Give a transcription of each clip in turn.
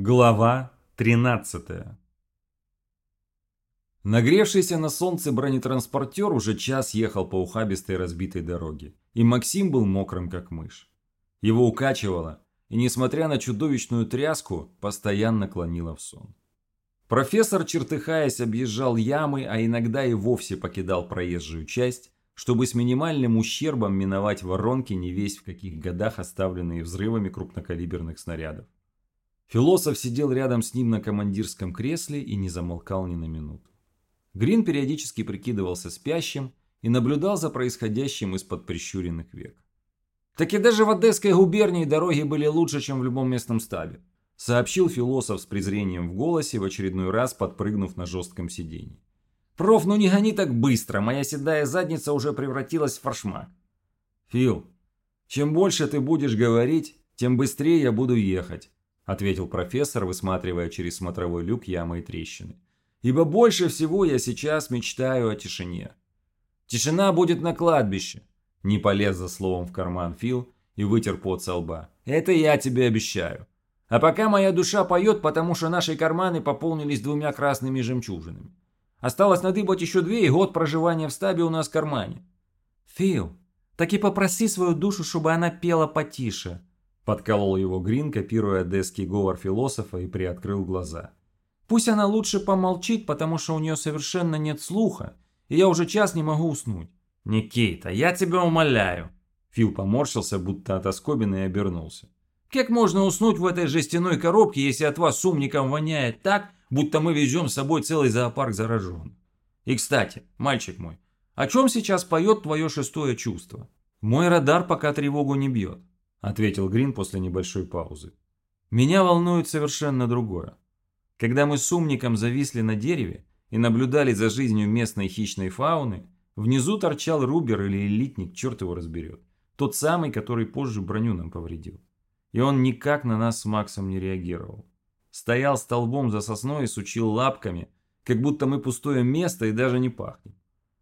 Глава 13 Нагревшийся на солнце бронетранспортер уже час ехал по ухабистой разбитой дороге, и Максим был мокрым как мышь. Его укачивало, и несмотря на чудовищную тряску, постоянно клонило в сон. Профессор, чертыхаясь, объезжал ямы, а иногда и вовсе покидал проезжую часть, чтобы с минимальным ущербом миновать воронки не весь в каких годах оставленные взрывами крупнокалиберных снарядов. Философ сидел рядом с ним на командирском кресле и не замолкал ни на минуту. Грин периодически прикидывался спящим и наблюдал за происходящим из-под прищуренных век. «Так и даже в Одесской губернии дороги были лучше, чем в любом местном стабе», сообщил философ с презрением в голосе, в очередной раз подпрыгнув на жестком сиденье. «Проф, ну не гони так быстро, моя седая задница уже превратилась в форшмак». «Фил, чем больше ты будешь говорить, тем быстрее я буду ехать ответил профессор, высматривая через смотровой люк ямы и трещины. Ибо больше всего я сейчас мечтаю о тишине. Тишина будет на кладбище. Не полез за словом в карман Фил и вытер пот со лба. Это я тебе обещаю. А пока моя душа поет, потому что наши карманы пополнились двумя красными жемчужинами. Осталось надыбать еще две, и год проживания в стабе у нас в кармане. Фил, так и попроси свою душу, чтобы она пела потише, Подколол его Грин, копируя одесский говор философа и приоткрыл глаза. Пусть она лучше помолчит, потому что у нее совершенно нет слуха, и я уже час не могу уснуть. Никита, я тебя умоляю. Фил поморщился, будто от оскобины и обернулся. Как можно уснуть в этой жестяной коробке, если от вас с умником воняет так, будто мы везем с собой целый зоопарк заражен? И, кстати, мальчик мой, о чем сейчас поет твое шестое чувство? Мой радар пока тревогу не бьет. – ответил Грин после небольшой паузы. «Меня волнует совершенно другое. Когда мы с умником зависли на дереве и наблюдали за жизнью местной хищной фауны, внизу торчал рубер или элитник, черт его разберет. Тот самый, который позже броню нам повредил. И он никак на нас с Максом не реагировал. Стоял столбом за сосной и сучил лапками, как будто мы пустое место и даже не пахнем.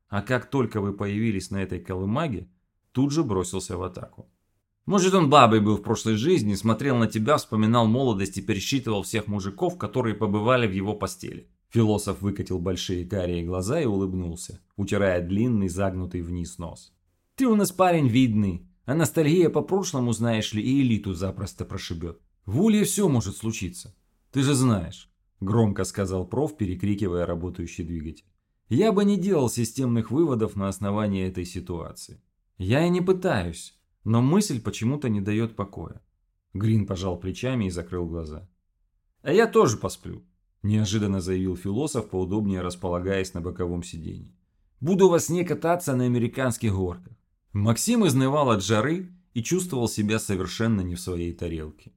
А как только вы появились на этой колымаге, тут же бросился в атаку. Может, он бабой был в прошлой жизни, смотрел на тебя, вспоминал молодость и пересчитывал всех мужиков, которые побывали в его постели. Философ выкатил большие карие глаза и улыбнулся, утирая длинный загнутый вниз нос. «Ты у нас парень видный, а ностальгия по прошлому, знаешь ли, и элиту запросто прошибет. В Улье все может случиться. Ты же знаешь», – громко сказал проф, перекрикивая работающий двигатель. «Я бы не делал системных выводов на основании этой ситуации. Я и не пытаюсь. Но мысль почему-то не дает покоя. Грин пожал плечами и закрыл глаза. «А я тоже посплю», – неожиданно заявил философ, поудобнее располагаясь на боковом сиденье. «Буду во сне кататься на американских горках». Максим изнывал от жары и чувствовал себя совершенно не в своей тарелке.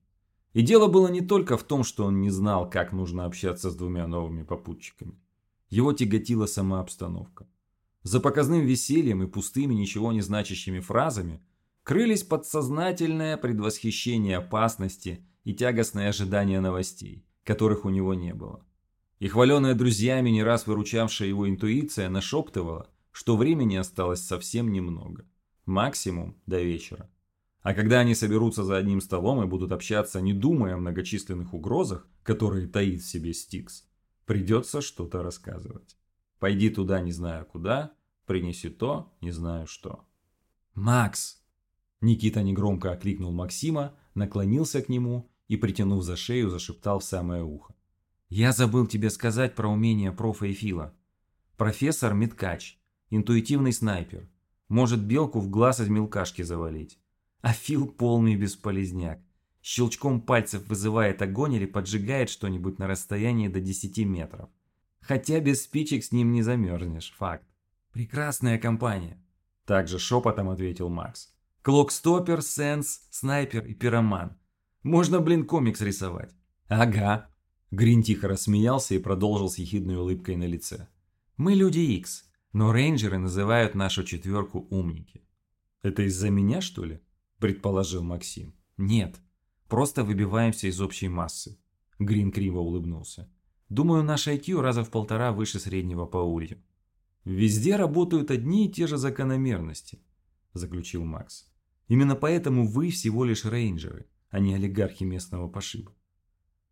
И дело было не только в том, что он не знал, как нужно общаться с двумя новыми попутчиками. Его тяготила сама обстановка. За показным весельем и пустыми, ничего не значащими фразами крылись подсознательное предвосхищение опасности и тягостное ожидание новостей, которых у него не было. И хваленная друзьями, не раз выручавшая его интуиция, нашептывала, что времени осталось совсем немного. Максимум до вечера. А когда они соберутся за одним столом и будут общаться, не думая о многочисленных угрозах, которые таит в себе Стикс, придется что-то рассказывать. Пойди туда, не знаю куда, принеси то, не знаю что. «Макс!» Никита негромко окликнул Максима, наклонился к нему и, притянув за шею, зашептал в самое ухо. «Я забыл тебе сказать про умение профа и Фила. Профессор Меткач, интуитивный снайпер, может белку в глаз из мелкашки завалить. А Фил полный бесполезняк. Щелчком пальцев вызывает огонь или поджигает что-нибудь на расстоянии до 10 метров. Хотя без спичек с ним не замерзнешь, факт. Прекрасная компания. Также шепотом ответил Макс. Клокстопер, Сенс, Снайпер и Пироман. Можно, блин, комикс рисовать. Ага. Грин тихо рассмеялся и продолжил с ехидной улыбкой на лице. Мы люди Икс, но рейнджеры называют нашу четверку умники. Это из-за меня, что ли? Предположил Максим. Нет, просто выбиваемся из общей массы. Грин криво улыбнулся. Думаю, наш IQ раза в полтора выше среднего по улью. Везде работают одни и те же закономерности, заключил Макс. Именно поэтому вы всего лишь рейнджеры, а не олигархи местного пошиба.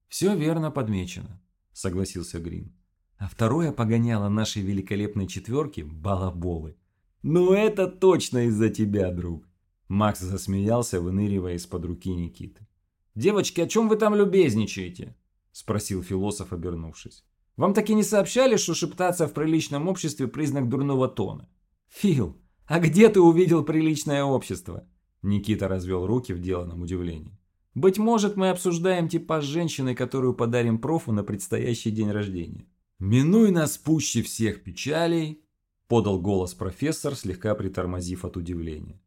Все верно подмечено, согласился Грин. А второе погоняло нашей великолепной четверки – балаболы. Ну это точно из-за тебя, друг. Макс засмеялся, выныривая из-под руки Никиты. «Девочки, о чем вы там любезничаете?» – спросил философ, обернувшись. «Вам таки не сообщали, что шептаться в приличном обществе – признак дурного тона?» «Фил, а где ты увидел приличное общество?» Никита развел руки в деланном удивлении. «Быть может, мы обсуждаем типаж женщины, которую подарим профу на предстоящий день рождения». «Минуй нас пуще всех печалей», – подал голос профессор, слегка притормозив от удивления.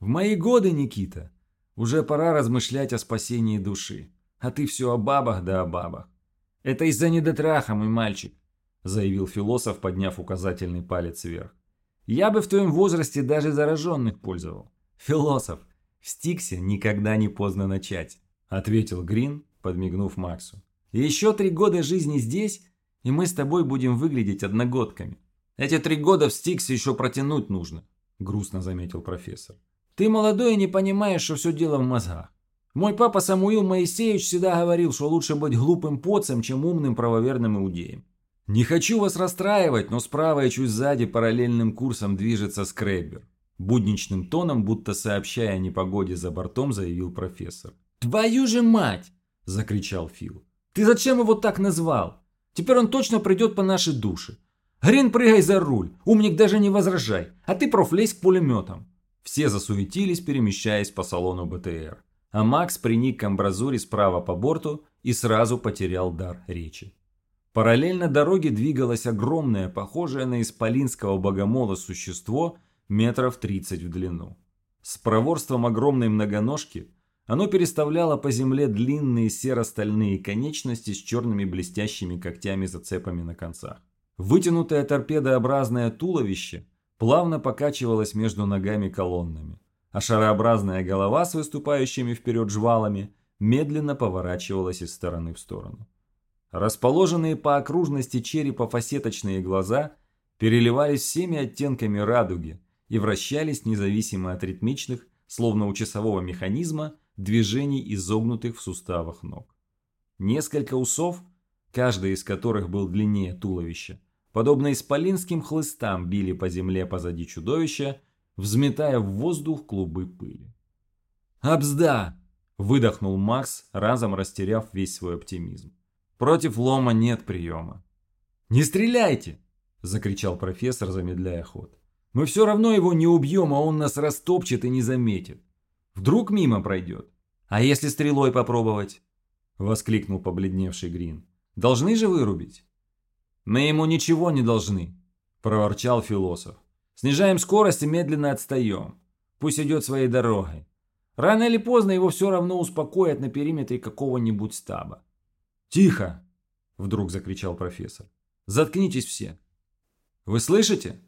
«В мои годы, Никита, уже пора размышлять о спасении души, а ты все о бабах да о бабах. Это из-за недотраха, мой мальчик», – заявил философ, подняв указательный палец вверх. «Я бы в твоем возрасте даже зараженных пользовал. Философ, в Стиксе никогда не поздно начать», – ответил Грин, подмигнув Максу. «Еще три года жизни здесь, и мы с тобой будем выглядеть одногодками. Эти три года в Стиксе еще протянуть нужно», – грустно заметил профессор. Ты молодой и не понимаешь, что все дело в мозгах. Мой папа Самуил Моисеевич всегда говорил, что лучше быть глупым поцем, чем умным правоверным иудеем. Не хочу вас расстраивать, но справа и чуть сзади параллельным курсом движется скреббер. Будничным тоном, будто сообщая о непогоде за бортом, заявил профессор. «Твою же мать!» – закричал Фил. «Ты зачем его так назвал? Теперь он точно придет по нашей душе. Грин, прыгай за руль, умник даже не возражай, а ты проф лезь к пулеметам». Все засуетились, перемещаясь по салону БТР. А Макс приник к амбразуре справа по борту и сразу потерял дар речи. Параллельно дороге двигалось огромное, похожее на исполинского богомола существо метров 30 в длину. С проворством огромной многоножки оно переставляло по земле длинные серо-стальные конечности с черными блестящими когтями-зацепами на концах. Вытянутое торпедообразное туловище плавно покачивалась между ногами колоннами, а шарообразная голова с выступающими вперед жвалами медленно поворачивалась из стороны в сторону. Расположенные по окружности черепа фасеточные глаза переливались всеми оттенками радуги и вращались независимо от ритмичных, словно у часового механизма, движений изогнутых в суставах ног. Несколько усов, каждый из которых был длиннее туловища, подобно исполинским хлыстам били по земле позади чудовища, взметая в воздух клубы пыли. «Абзда!» – выдохнул Макс, разом растеряв весь свой оптимизм. «Против лома нет приема». «Не стреляйте!» – закричал профессор, замедляя ход. «Мы все равно его не убьем, а он нас растопчет и не заметит. Вдруг мимо пройдет. А если стрелой попробовать?» – воскликнул побледневший Грин. «Должны же вырубить?» «Мы ему ничего не должны», – проворчал философ. «Снижаем скорость и медленно отстаем. Пусть идет своей дорогой. Рано или поздно его все равно успокоят на периметре какого-нибудь стаба». «Тихо!» – вдруг закричал профессор. «Заткнитесь все!» «Вы слышите?»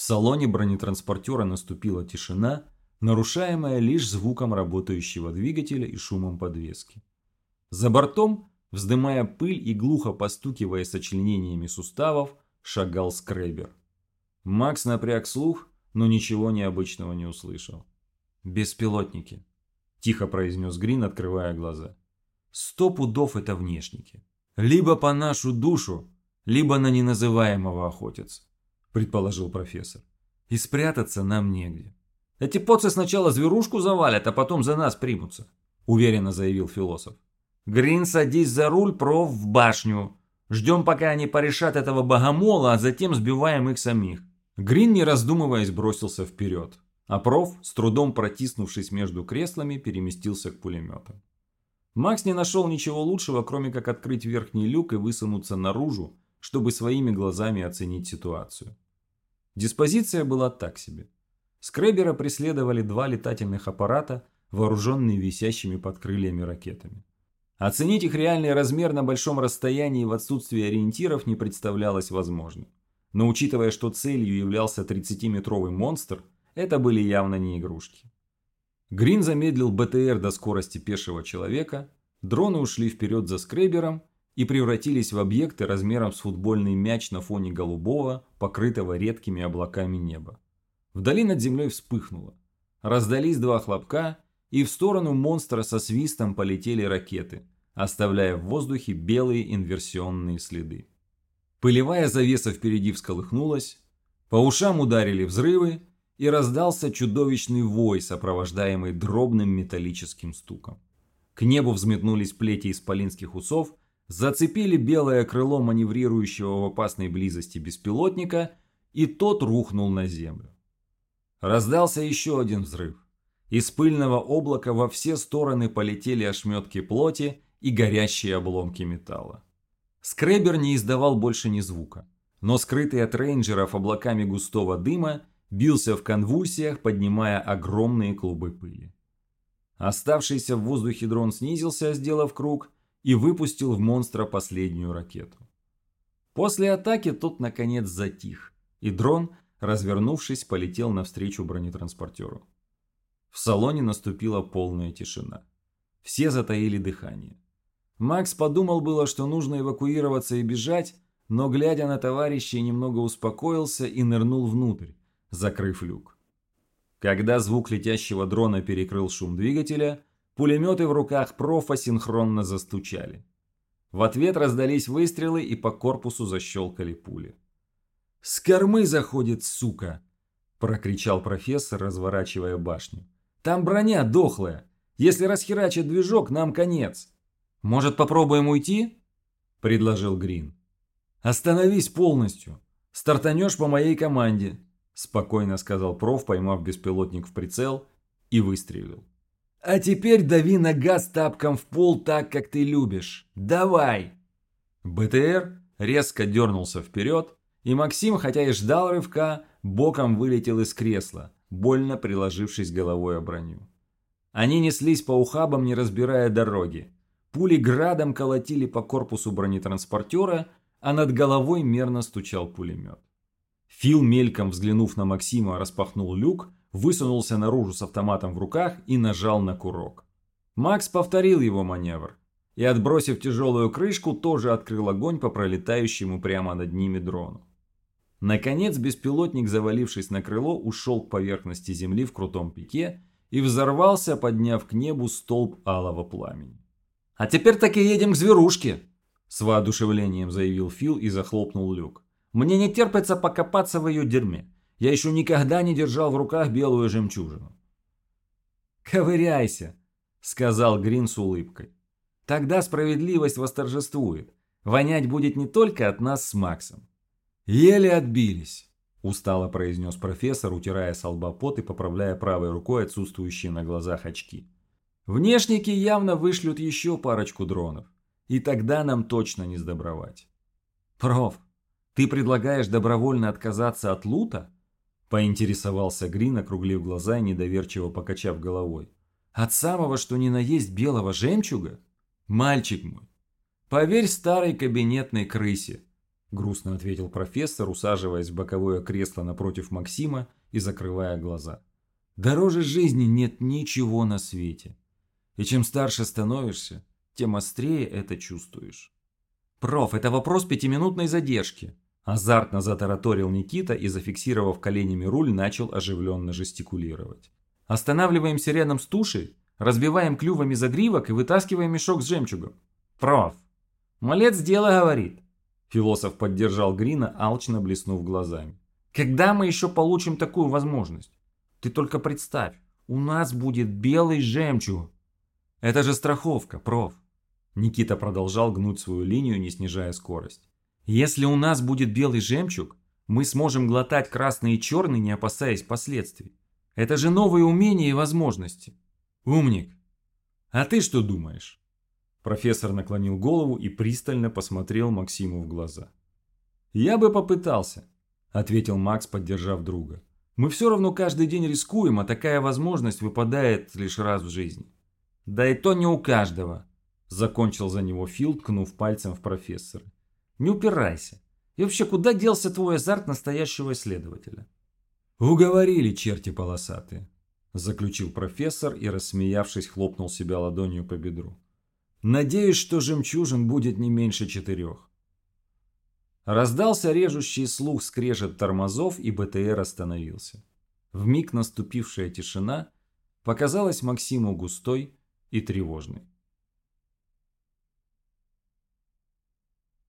В салоне бронетранспортера наступила тишина, нарушаемая лишь звуком работающего двигателя и шумом подвески. За бортом Вздымая пыль и глухо постукивая сочленениями суставов, шагал скребер. Макс напряг слух, но ничего необычного не услышал. «Беспилотники», – тихо произнес Грин, открывая глаза. «Сто пудов это внешники. Либо по нашу душу, либо на неназываемого охотятся», – предположил профессор. «И спрятаться нам негде». «Эти поцы сначала зверушку завалят, а потом за нас примутся», – уверенно заявил философ. Грин, садись за руль, проф в башню. Ждем, пока они порешат этого богомола, а затем сбиваем их самих. Грин, не раздумываясь, бросился вперед. А проф, с трудом протиснувшись между креслами, переместился к пулеметам. Макс не нашел ничего лучшего, кроме как открыть верхний люк и высунуться наружу, чтобы своими глазами оценить ситуацию. Диспозиция была так себе. Скребера преследовали два летательных аппарата, вооруженные висящими под крыльями ракетами. Оценить их реальный размер на большом расстоянии в отсутствии ориентиров не представлялось возможным. Но учитывая, что целью являлся 30-метровый монстр, это были явно не игрушки. Грин замедлил БТР до скорости пешего человека, дроны ушли вперед за скребером и превратились в объекты размером с футбольный мяч на фоне голубого, покрытого редкими облаками неба. Вдали над землей вспыхнуло. Раздались два хлопка, и в сторону монстра со свистом полетели ракеты, оставляя в воздухе белые инверсионные следы. Пылевая завеса впереди всколыхнулась, по ушам ударили взрывы, и раздался чудовищный вой, сопровождаемый дробным металлическим стуком. К небу взметнулись плети исполинских усов, зацепили белое крыло маневрирующего в опасной близости беспилотника, и тот рухнул на землю. Раздался еще один взрыв. Из пыльного облака во все стороны полетели ошметки плоти и горящие обломки металла. Скребер не издавал больше ни звука, но скрытый от рейнджеров облаками густого дыма бился в конвульсиях, поднимая огромные клубы пыли. Оставшийся в воздухе дрон снизился, сделав круг, и выпустил в монстра последнюю ракету. После атаки тот наконец затих, и дрон, развернувшись, полетел навстречу бронетранспортеру. В салоне наступила полная тишина. Все затаили дыхание. Макс подумал было, что нужно эвакуироваться и бежать, но, глядя на товарищей, немного успокоился и нырнул внутрь, закрыв люк. Когда звук летящего дрона перекрыл шум двигателя, пулеметы в руках профа синхронно застучали. В ответ раздались выстрелы и по корпусу защелкали пули. «С кормы заходит, сука!» – прокричал профессор, разворачивая башню. «Там броня дохлая. Если расхерачит движок, нам конец. Может, попробуем уйти?» – предложил Грин. «Остановись полностью. Стартанешь по моей команде спокойно сказал проф, поймав беспилотник в прицел и выстрелил. А теперь дави на газ тапком в пол так, как ты любишь. Давай! БТР резко дернулся вперед, и Максим, хотя и ждал рывка, боком вылетел из кресла, больно приложившись головой о броню. Они неслись по ухабам, не разбирая дороги. Пули градом колотили по корпусу бронетранспортера, а над головой мерно стучал пулемет. Фил, мельком взглянув на Максима, распахнул люк, высунулся наружу с автоматом в руках и нажал на курок. Макс повторил его маневр и, отбросив тяжелую крышку, тоже открыл огонь по пролетающему прямо над ними дрону. Наконец беспилотник, завалившись на крыло, ушел к поверхности земли в крутом пике и взорвался, подняв к небу столб алого пламени. «А теперь так и едем к зверушке!» С воодушевлением заявил Фил и захлопнул люк. Мне не терпится покопаться в ее дерьме. Я еще никогда не держал в руках белую жемчужину. «Ковыряйся», — сказал Грин с улыбкой. «Тогда справедливость восторжествует. Вонять будет не только от нас с Максом». «Еле отбились», — устало произнес профессор, утирая с пот и поправляя правой рукой отсутствующие на глазах очки. «Внешники явно вышлют еще парочку дронов, и тогда нам точно не сдобровать». «Проф, ты предлагаешь добровольно отказаться от лута? Поинтересовался Грин, округлив глаза и недоверчиво покачав головой. От самого, что ни на есть белого жемчуга? Мальчик мой, поверь старой кабинетной крысе, грустно ответил профессор, усаживаясь в боковое кресло напротив Максима и закрывая глаза. Дороже жизни нет ничего на свете. И чем старше становишься, тем острее это чувствуешь. «Проф, это вопрос пятиминутной задержки», – азартно затараторил Никита и, зафиксировав коленями руль, начал оживленно жестикулировать. «Останавливаемся рядом с тушей, разбиваем клювами загривок и вытаскиваем мешок с жемчугом». «Проф, малец дело говорит», – философ поддержал Грина, алчно блеснув глазами. «Когда мы еще получим такую возможность? Ты только представь, у нас будет белый жемчуг». «Это же страховка, проф», Никита продолжал гнуть свою линию, не снижая скорость. «Если у нас будет белый жемчуг, мы сможем глотать красный и черный, не опасаясь последствий. Это же новые умения и возможности. Умник! А ты что думаешь?» Профессор наклонил голову и пристально посмотрел Максиму в глаза. «Я бы попытался», – ответил Макс, поддержав друга. «Мы все равно каждый день рискуем, а такая возможность выпадает лишь раз в жизни». «Да и то не у каждого», Закончил за него Фил, ткнув пальцем в профессора. Не упирайся. И вообще, куда делся твой азарт настоящего исследователя? Уговорили черти полосатые. Заключил профессор и, рассмеявшись, хлопнул себя ладонью по бедру. Надеюсь, что жемчужин будет не меньше четырех. Раздался режущий слух скрежет тормозов, и БТР остановился. В миг наступившая тишина показалась Максиму густой и тревожной.